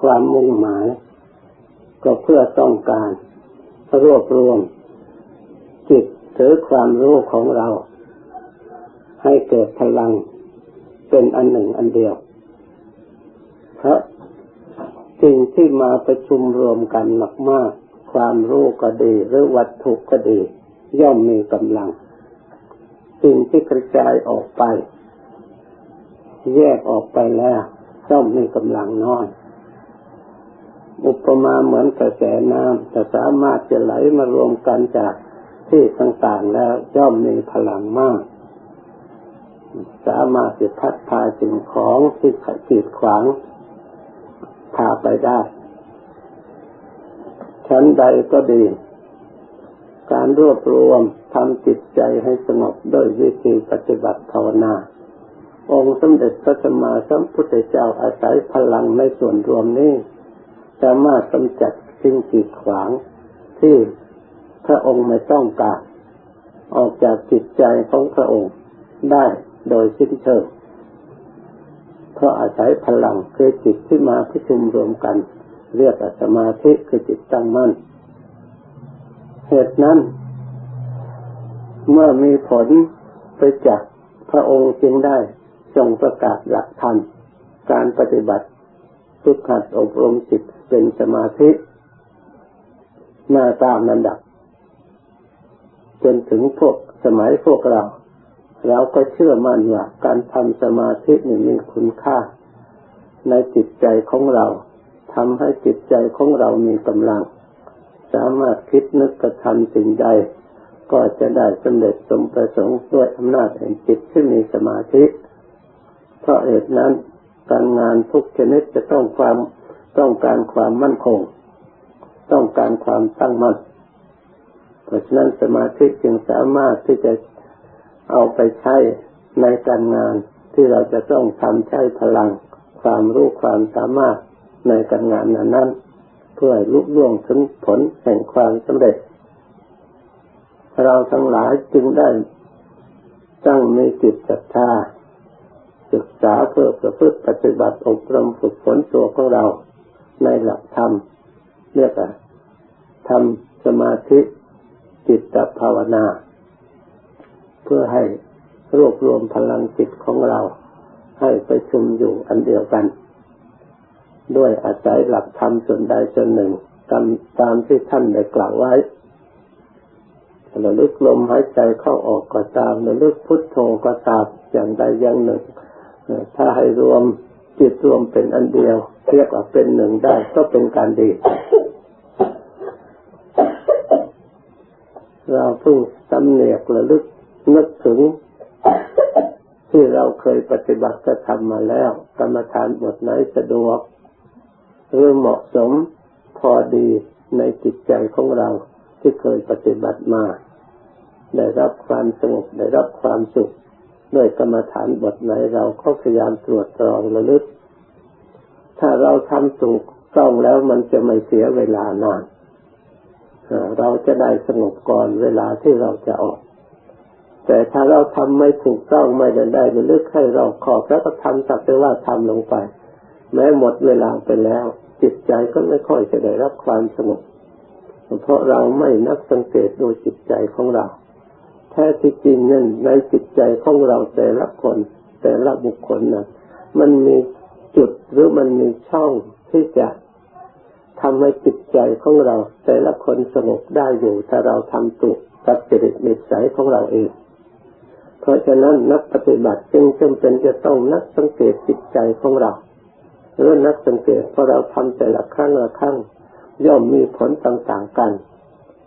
ความมุ่งหมาย ก็เพื่อต้องการรวบรวม จิตหรือความรู้ของเรา ให้เกิดพลังเป็นอันหนึ่งอันเดียวเพราะสิ่งที่มาประชุมรวมกันมากๆความรู้ก็ดี หรือวัตถุก็ดี ย่อมมีกำลัง สิ่งที่กระจายออกไป แยกออกไปแล้วย่อมมีกำลังน้อย อุปมาเหมือนกระแสน้ำแต่สามารถจะไหลมารวมกันจากที่ต่างๆแล้วย่อมมีพลังมาก สามารถจะพัดพาสิ่งของที่ขัดขีดขวางพาไปได้ ชั้นใดก็ดี การรวบรวมทำจิตใจให้สงบด้วยวิธีปฏิบัติภาวนา องค์สมเด็จพระสัมมาสัมพุทธเจ้าอาศัยพลังในส่วนรวมนี้ สามารถกำจัดสิ่งกีดขวางที่พระองค์ไม่ต้องการออกจากจิตใจของพระองค์ได้โดยสิ้นเชิงเพราะอาศัยพลังคือจิตที่มาประชุมรวมกัน เรียกสมาธิคือจิตตั้งมั่น เหตุนั้น เมื่อมีผลไปจากพระองค์จึงได้ทรงประกาศหลักธรรมการปฏิบัติ ทุกขัดอบรมจิตเป็นสมาธิมาตามลำดับ จนถึงพวกสมัยพวกเรา เราก็เชื่อมั่นว่าการทำสมาธินี่มีคุณค่า ในจิตใจของเราทำให้จิตใจของเรามีกำลัง สามารถคิดนึกกระทำสิ่งใด ก็จะได้สำเร็จสมประสงค์ด้วยอำนาจแห่งจิตที่มีสมาธิ เพราะเหตุนั้น การงานทุกชนิดจะต้องความต้องการความมั่นคง ต้องการความตั้งมั่นเพราะฉะนั้นสมาธิจึงสามารถที่จะเอาไปใช้ในการงานที่เราจะต้องทำใช้พลัง ความรู้ความสามารถในการงานนั้นเพื่อลุล่วงถึงผลแห่งความสำเร็จ เราทั้งหลายจึงได้ตั้งมีจิตศรัทธา ศึกษาเพื่อประพฤติปฏิบัติอบรมฝึกฝนตัวของเรา ในหลักธรรมเรียกว่าทำสมาธิจิตภาวนา เพื่อให้รวบรวมพลังจิตของเรา ให้ไปชุมอยู่อันเดียวกัน ด้วยอาศัยหลักธรรมส่วนใดส่วนหนึ่งตามตามที่ท่านได้กล่าวไว้ระลึกลมหายใจเข้าออกก็ตามระลึกพุทโธก็ตามอย่างใดอย่างหนึ่ง ถ้าให้รวมจิตรวมเป็นอันเดียวเรียกว่าเป็นหนึ่งได้ก็เป็นการดี เราเพิ่งสำเนียกระลึกนึกถึง ที่เราเคยปฏิบัติกระทำมาแล้ว กรรมฐานบทไหนสะดวก หรือเหมาะสมพอดีในจิตใจของเราที่เคยปฏิบัติมา ได้รับความสงบได้รับความสุข ด้วยกรรมฐานบทไหนเราก็พยายามตรวจตรองระลึก ถ้าเราทำถูกต้องแล้วมันจะไม่เสียเวลานานเราจะได้สงบก่อนเวลาที่เราจะออก แต่ถ้าเราทำไม่ถูกต้องไม่ได้ได้จะลึกให้เราขอบแล้วก็ทำสักแต่ว่าทำลงไป แม้หมดเวลาไปแล้ว จิตใจก็ไม่ค่อยจะได้รับความสงบเพราะเราไม่นักสังเกตดูจิตใจของเรา แท้ที่จริงนั่นในจิตใจของเราแต่ละคน แต่ละบุคคลนะมันมีจุดหรือมันมีช่องที่จะทำให้จิตใจของเรา แต่ละคนสงบได้อยู่ถ้าเราทำถูกกับจริตนิสัยของเราเอง เพราะฉะนั้นนักปฏิบัติจึงจำเป็นจะต้องนักสังเกตจิตใจของเราหรือนักสังเกตพอเราทำแต่ละครั้งละครั้งย่อมมีผลต่างๆกัน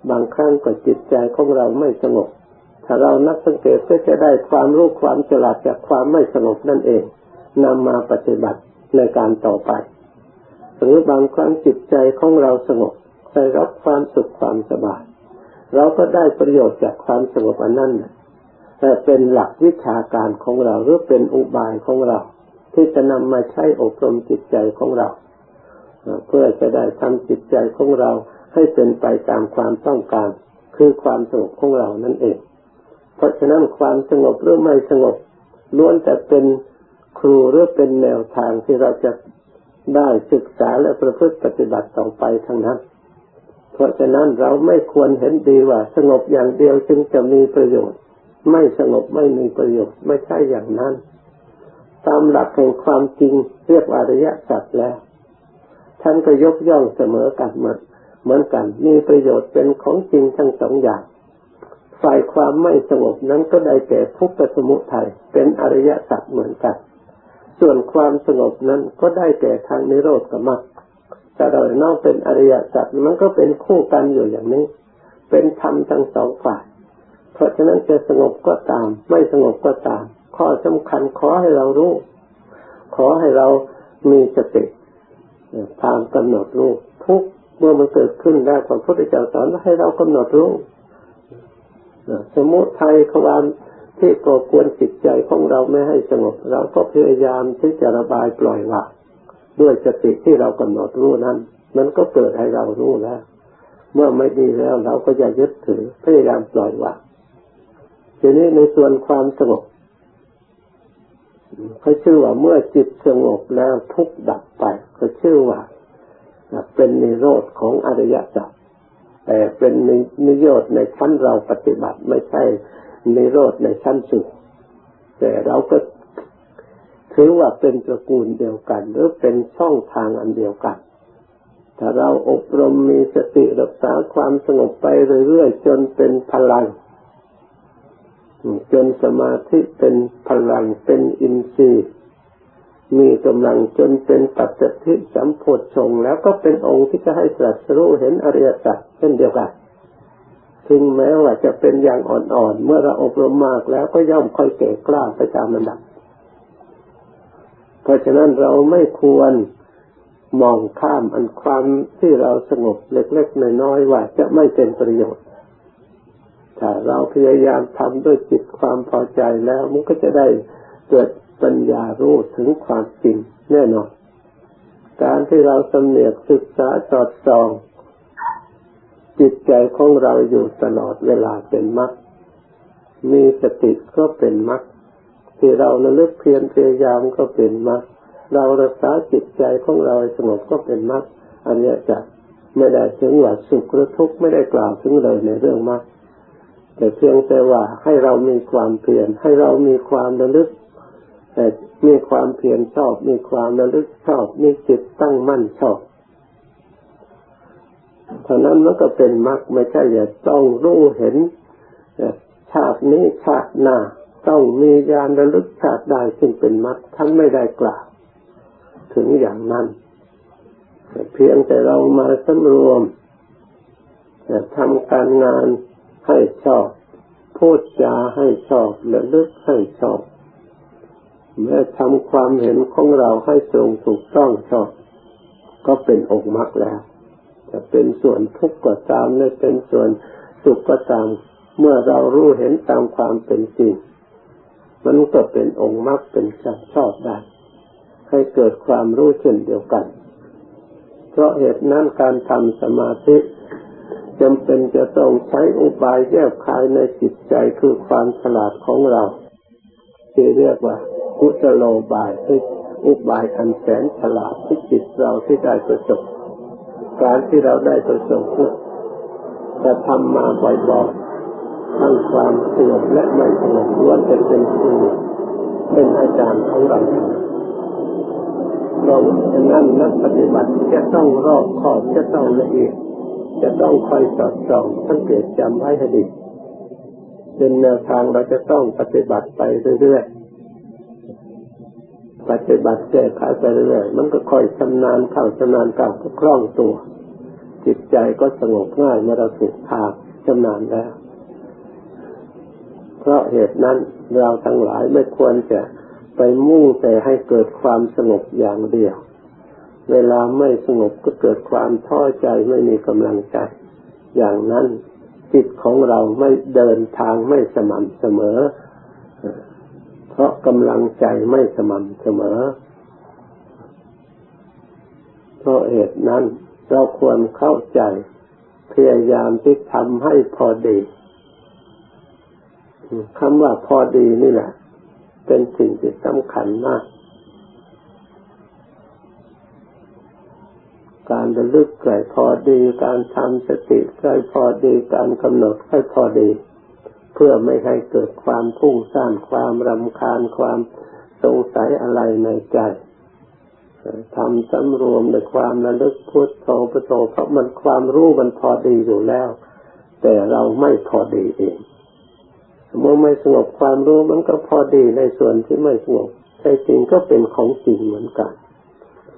บางครั้งก็จิตใจของเราไม่สงบ ถ้าเรานักสังเกตก็จะได้ความรู้ความฉลาดจากความไม่สงบนั่นเองนำมาปฏิบัติในการต่อไปหรือบางครั้งจิตใจของเราสงบได้รับความสุขความสบาย เราก็ได้ประโยชน์จากความสงบอันนั้นแต่เป็นหลักวิชาการของเราหรือเป็นอุบายของเรา ที่จะนำมาใช้อบรมจิตใจของเรา เพื่อจะได้ทำจิตใจของเราให้เป็นไปตามความต้องการ คือความสงบของเรานั่นเอง เพราะฉะนั้นความสงบหรือไม่สงบล้วนแต่เป็นครูหรือเป็นแนวทางที่เราจะได้ศึกษาและประพฤติปฏิบัติต่อไปทั้งนั้น เพราะฉะนั้นเราไม่ควรเห็นดีว่า สงบอย่างเดียวจึงจะมีประโยชน์ ไม่สงบไม่มีประโยชน์ ไม่ใช่อย่างนั้น ตามหลักแห่งความจริงเรียกอริยสัจแล้ว ท่านก็ยกย่องเสมอกันเหมือนเหมือนกัน มีประโยชน์เป็นของจริงทั้งสองอย่าง ฝ่ายความไม่สงบนั้นก็ได้แก่ทุกขสมุทัยเป็นอริยสัจเหมือนกัน ส่วนความสงบนั้นก็ได้แก่ทางนิโรธกับมรรคแต่โดยนอกเป็นอริยสัจมันก็เป็นคู่กันอยู่อย่างนี้ เป็นธรรมทั้งสองฝ่าย เพราะฉะนั้นจะสงบก็ตาม ไม่สงบก็ตาม ข้อสำคัญขอให้เรารู้ ขอให้เรามีสติตามกำหนดรู้ทุกเมื่อมันเกิดขึ้นแล้วพระพุทธเจ้าสอนให้เรากำหนดรู้ สมุทัยความที่ก่อกวนจิตใจของเราไม่ให้สงบ เราก็พยายามที่จะระบายปล่อยวางด้วยสติที่เรากำหนดรู้นั้น มันก็เกิดให้เรารู้แล้ว เมื่อไม่ดีแล้วเราก็จะยึดถือพยายามปล่อยวางทีนี้ในส่วนความสงบเขาชื่อว่าเมื่อจิตสงบแล้วทุกดับไปเขาชื่อว่าเป็นนิโรธของอริยสัจ แต่เป็นนิโรธในชั้นเราปฏิบัติไม่ใช่นิโรธในชั้นสูงแต่เราก็ถือว่าเป็นตระกูลเดียวกัน หรือเป็นช่องทางอันเดียวกัน ถ้าเราอบรมมีสติรักษาความสงบไปเรื่อยๆจนเป็นพลัง จนสมาธิเป็นพลังเป็นอินทรีย์ มีกำลังจนเป็นปัจจิตสัมโพธชงแล้วก็เป็นองค์ที่จะให้ตรัสรู้เห็นอริยสัจเช่นเดียวกันถึงแม้ว่าจะเป็นอย่างอ่อนๆ เมื่อเราอบรมมากแล้วก็ย่อมค่อยเก่กล้าไปตามระดับ เพราะฉะนั้นเราไม่ควรมองข้ามอันความที่เราสงบเล็กๆน้อยๆว่าจะไม่เป็นประโยชน์ ถ้าเราพยายามทำด้วยจิตความพอใจแล้วมันก็จะได้เกิด ปัญญารู้ถึงความจริงแน่นอน การที่เราสำเนียกศึกษาสอดส่อง จิตใจของเราอยู่ตลอดเวลาเป็นมรรคมีสติก็เป็นมรรคที่เราระลึกเพียรพยายามก็เป็นมรรคเรารักษาจิตใจของเราสงบก็เป็นมรรคอันนี้จะไม่ได้ถึงว่าสุขหรือทุกข์ไม่ได้กล่าวถึงเลยในเรื่องมรรคแต่เพียงแต่ว่าให้เรามีความเพียรให้เรามีความระลึก แต่มีความเพียรชอบ มีความระลึกชอบ มีจิตตั้งมั่นชอบเท่านั้นมันก็เป็นมรรคไม่ใช่อย่าต้องรู้เห็นชาตินี้ชาติหน้าต้องมีญาณระลึกชาติได้ซึ่งเป็นมรรคท่านไม่ได้กล่าวถึงอย่างนั้นเพียงแต่เรามาสำรวมทำการงานให้ชอบพูดจาให้ชอบระลึกให้ชอบ เมื่อทำความเห็นของเราให้ตรงถูกต้องชอบ ก็เป็นองค์มรรคแล้ว จะเป็นส่วนทุกข์ก็ตามหรือเป็นส่วนสุขก็ตาม เมื่อเรารู้เห็นตามความเป็นจริง มันก็เป็นองค์มรรคเป็นสัจชอบได้ ให้เกิดความรู้เช่นเดียวกัน เพราะเหตุนั้นการทำสมาธิจำเป็นจะต้องใช้อุบายแยบคายในจิตใจคือความฉลาดของเราที่เรียกว่า กุศโลบายที่อุบายอันแสนฉลาดที่จิตเราที่ได้ประสบการที่เราได้ประสบจะทำมาบ่อยๆทั้งความสงบและไม่สงบล้วนจะเป็นครูเป็นอาจารย์ของเราเราฉะนั้นนักปฏิบัติจะต้องรอบคอบจะต้องละเอียดจะต้องคอยสอดส่องสังเกตจำไว้ให้ดีเป็นแนวทางเราจะต้องปฏิบัติไปเรื่อยๆ ปฏิบัติแก้ไขไปเรื่อยมันก็ค่อยชำนาญเข้าชำนาญเข้าก็คล่องตัว จิตใจก็สงบง่ายเมื่อเราฝึกทางชำนาญแล้ว เพราะเหตุนั้นเราทั้งหลายไม่ควรจะไปมุ่งแต่ให้เกิดความสงบอย่างเดียว เวลาไม่สงบก็เกิดความท้อใจไม่มีกำลังใจ อย่างนั้นจิตของเราไม่เดินทางไม่สม่ำเสมอ เพราะกำลังใจไม่สม่ำเสมอ เพราะเหตุนั้นเราควรเข้าใจ พยายามที่ทำให้พอดีคำว่าพอดีนี่แหละ เป็นสิ่งที่สำคัญมาก การระลึกใกล้พอดี การทำสติใกล้พอดี การกำหนดใกล้พอดี เพื่อไม่ให้เกิดความพุ่งซ่านความรำคาญความสงสัยอะไรในใจทำสำรวมในความระลึกพุทโธพุทโธเพราะมันความรู้มันพอดีอยู่แล้ว แต่เราไม่พอดีเองเมื่อไม่สงบความรู้มันก็พอดีในส่วนที่ไม่สงบใช่จริงก็เป็นของจริงเหมือนกัน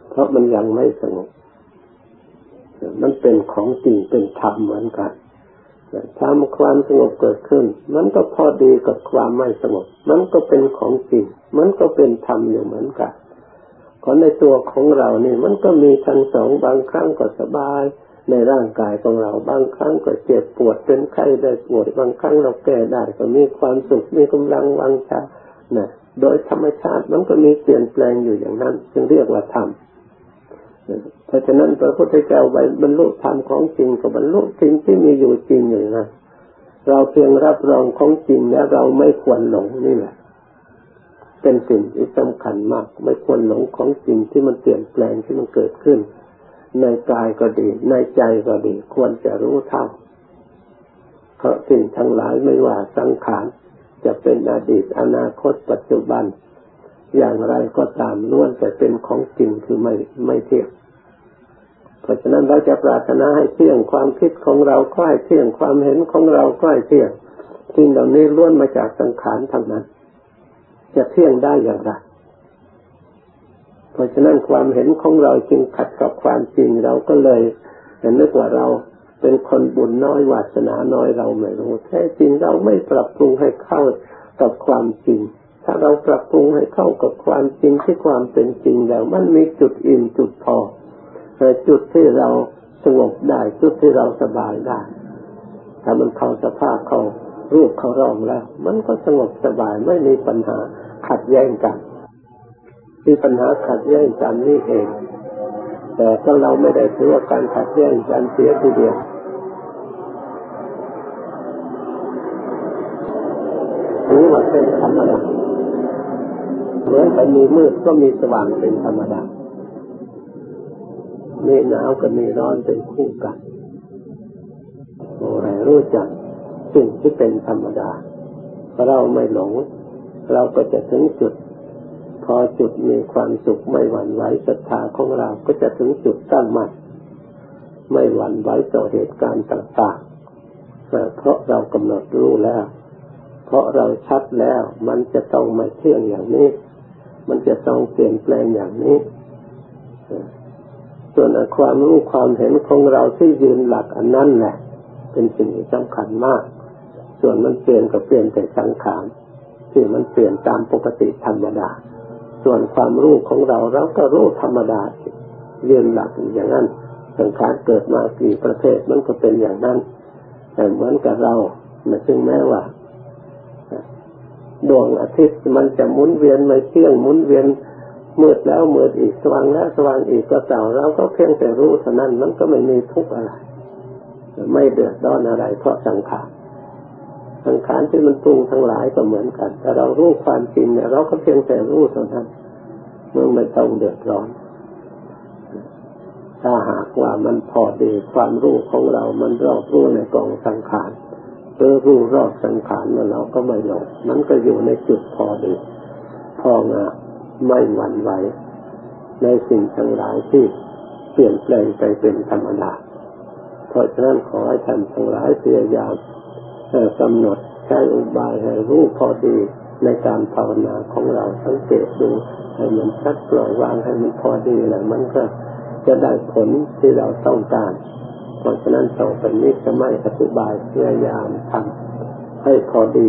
เพราะมันยังไม่สงบมันเป็นของจริงเป็นธรรมเหมือนกัน ทำความสงบเกิดขึ้น มันก็พอดีกับความไม่สงบ มันก็เป็นของจริง มันก็เป็นธรรมอยู่เหมือนกันคนในตัวของเราเนี่ยมันก็มีทั้งสองบางครั้งก็สบาย ในร่างกายของเราบางครั้งก็เจ็บปวดเป็นไข้ได้ปวดบางครั้งเราแก้ได้ก็มีความสุขมีกำลังวังชานะโดยธรรมชาติมันก็มีเปลี่ยนแปลงอยู่อย่างนั้น จึงเรียกว่าธรรม เพราะฉะนั้นพระพุทธเจ้าไปบรรลุธรรมของจริงกับบรรลุสิ่งที่มีอยู่จริงอยู่นะเราเพียงรับรองของจริงแล้วเราไม่ควรหลงนี่แหละ เป็นสิ่งที่สำคัญมาก ไม่ควรหลงของจริงที่มันเปลี่ยนแปลงที่มันเกิดขึ้น ในกายก็ดี ในใจก็ดี ควรจะรู้เท่าเพราะสิ่งทั้งหลายไม่ว่าสังขารจะเป็นอดีตอนาคตปัจจุบัน อย่างไรก็ตามล้วนแต่เป็นของจริงคือไม่ไม่เที่ยง ราะฉะนั้นเราจะปรารถนาให้เที่ยงความคิดของเราก็ให้เที่ยงความเห็นของเราก็ให้เที่ยงสิ่งเหล่านี้ล้วนมาจากสังขารทั้งนั้น จะเที่ยงได้อย่างไรเพราะฉะนั้นความเห็นของเราจึงขัดกับความจริงเราก็เลยเห็นนึกว่าเราเป็นคนบุญน้อยวาสนาน้อยเราไม่รู้แท้จริงเราไม่ปรับปรุงให้เข้ากับความจริง ถ้าเราปรับปรุงให้เข้ากับความจริงที่ความเป็นจริงแล้ว มันมีจุดอิ่มจุดพอ แต่จุดที่เราสงบได้ จุดที่เราสบายได้ ถ้ามันเข้าสภาพเข้ารูปเขารองแล้ว มันก็สงบสบายไม่มีปัญหาขัดแย้งกัน มีปัญหาขัดแย้งกันนี่เอง แต่ถ้าเราไม่ได้ถือว่าการขัดแย้งกันเสียทีเดียวถือว่าเป็นธรรมดาเหมือนไปมีมืดก็มีสว่างเป็นธรรมดา มีหนาวกับมีร้อนเป็นคู่กันโอ้ยรู้จักสิ่งที่เป็นธรรมดา เราไม่หลง เราก็จะถึงจุด พอจุดมีความสุขไม่หวั่นไหวศรัทธาของเราก็จะถึงจุดตั้งมั่นไม่หวั่นไหวต่อเหตุการณ์ต่างๆเพราะเรากำหนดรู้แล้ว เพราะเราชัดแล้ว มันจะต้องไม่เที่ยงอย่างนี้ มันจะต้องเปลี่ยนแปลงอย่างนี้ ส่วนความรู้ความเห็นของเราที่ยืนหลักอันนั้นแหละ เป็นสิ่งที่สำคัญมาก ส่วนมันเปลี่ยนก็เปลี่ยนแต่สังขารที่มันเปลี่ยนตามปกติธรรมดา ส่วนความรู้ของเราเราก็รู้ธรรมดาเรียนหลักอย่างนั้น สังขารเกิดมากี่ประเภทมันก็เป็นอย่างนั้น แต่เหมือนกับเราซึ่งแม้ว่าดวงอาทิตย์มันจะหมุนเวียนไม่เที่ยงหมุนเวียน มืดแล้วมืดอีกสว่างแล้วสว่างอีกก็เต่าเราก็เพียงแต่รู้เท่านั้นมันก็ไม่มีทุกข์อะไร ไม่เดือดร้อนอะไร เพราะสังขารสังขารที่มันปรุงทั้งหลายก็เหมือนกัน แต่เรารู้ความจริงเนี่ยเราก็เพียงแต่รู้เท่านั้นเมื่อไม่ต้องเดือดร้อน ถ้าหากว่ามันพอดีความรู้ของเรา มันรอบรู้ในกองสังขารหรือรู้รอบสังขารแล้วเราก็ไม่หลงมันก็อยู่ในจุดพอดีพองา ไม่หวั่นไหวในสิ่งทั้งหลายที่เปลี่ยนแปลงไปเป็นธรรมดา เพราะฉะนั้นขอให้ท่านทั้งหลายพยายามกำหนดใช้อุบายให้รู้พอดีในการภาวนาของเราสังเกตดูให้มันชัดปล่อยวางให้มันพอดีแล้วมันก็จะได้ผลที่เราต้องการ เพราะฉะนั้นต่อไปนี้จะไม่อธิบายพยายามทำให้พอดี